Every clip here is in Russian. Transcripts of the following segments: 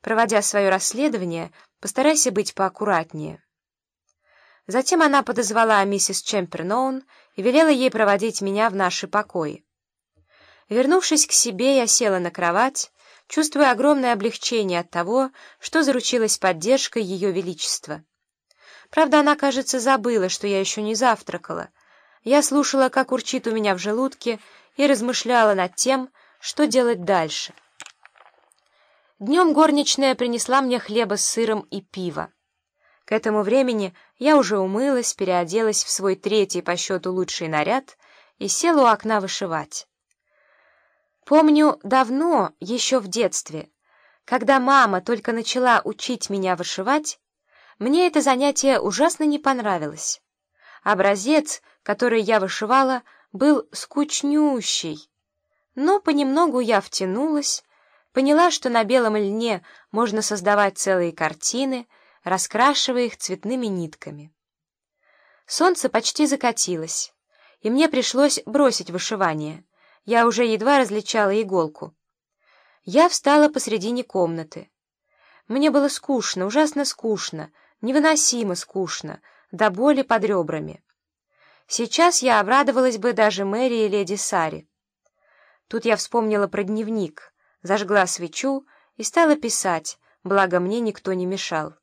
проводя свое расследование, постарайся быть поаккуратнее». Затем она подозвала миссис Чемперноун и велела ей проводить меня в наши покои. Вернувшись к себе, я села на кровать, чувствуя огромное облегчение от того, что заручилась поддержкой Ее Величества. Правда, она, кажется, забыла, что я еще не завтракала. Я слушала, как урчит у меня в желудке, и размышляла над тем, что делать дальше. Днем горничная принесла мне хлеба с сыром и пиво. К этому времени я уже умылась, переоделась в свой третий по счету лучший наряд и села у окна вышивать. Помню давно, еще в детстве, когда мама только начала учить меня вышивать, мне это занятие ужасно не понравилось. Образец, который я вышивала, был скучнющий. Но понемногу я втянулась, поняла, что на белом льне можно создавать целые картины — раскрашивая их цветными нитками. Солнце почти закатилось, и мне пришлось бросить вышивание. Я уже едва различала иголку. Я встала посредине комнаты. Мне было скучно, ужасно скучно, невыносимо скучно, до боли под ребрами. Сейчас я обрадовалась бы даже Мэри и леди Саре. Тут я вспомнила про дневник, зажгла свечу и стала писать, благо мне никто не мешал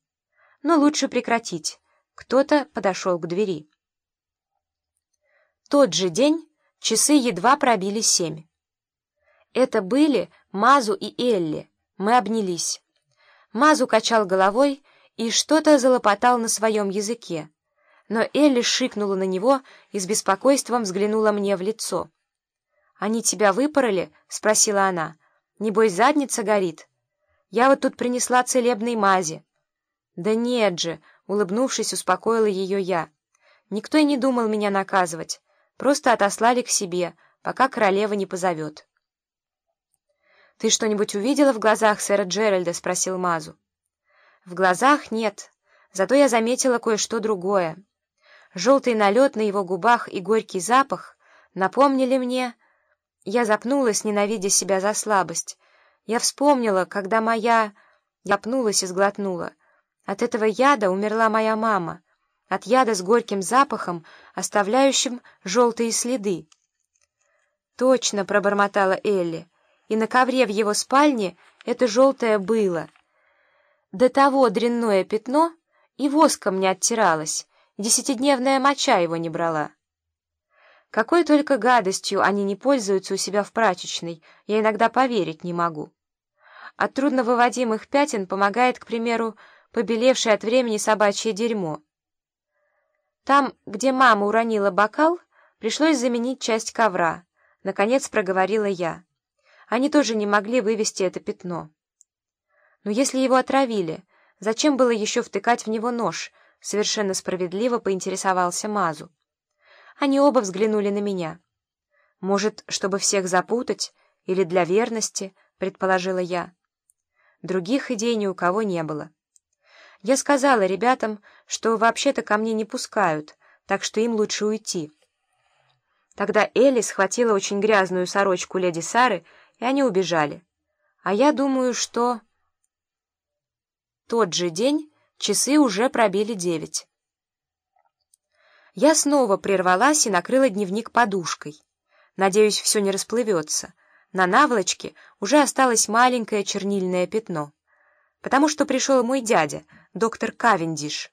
но лучше прекратить. Кто-то подошел к двери. Тот же день часы едва пробили семь. Это были Мазу и Элли. Мы обнялись. Мазу качал головой и что-то залопотал на своем языке. Но Элли шикнула на него и с беспокойством взглянула мне в лицо. «Они тебя выпороли?» — спросила она. «Небось, задница горит? Я вот тут принесла целебной мази». «Да нет же!» — улыбнувшись, успокоила ее я. «Никто и не думал меня наказывать. Просто отослали к себе, пока королева не позовет». «Ты что-нибудь увидела в глазах сэра Джеральда?» — спросил Мазу. «В глазах нет, зато я заметила кое-что другое. Желтый налет на его губах и горький запах напомнили мне...» Я запнулась, ненавидя себя за слабость. Я вспомнила, когда моя... Я пнулась и сглотнула. От этого яда умерла моя мама, от яда с горьким запахом, оставляющим желтые следы. «Точно», — пробормотала Элли, — «и на ковре в его спальне это желтое было. До того дрянное пятно и воском не оттиралось, десятидневная моча его не брала». Какой только гадостью они не пользуются у себя в прачечной, я иногда поверить не могу. От трудновыводимых пятен помогает, к примеру, побелевшее от времени собачье дерьмо. Там, где мама уронила бокал, пришлось заменить часть ковра. Наконец проговорила я. Они тоже не могли вывести это пятно. Но если его отравили, зачем было еще втыкать в него нож? Совершенно справедливо поинтересовался Мазу. Они оба взглянули на меня. Может, чтобы всех запутать или для верности, предположила я. Других идей ни у кого не было. Я сказала ребятам, что вообще-то ко мне не пускают, так что им лучше уйти. Тогда Элли схватила очень грязную сорочку леди Сары, и они убежали. А я думаю, что... Тот же день часы уже пробили девять. Я снова прервалась и накрыла дневник подушкой. Надеюсь, все не расплывется. На наволочке уже осталось маленькое чернильное пятно потому что пришел мой дядя, доктор Кавендиш.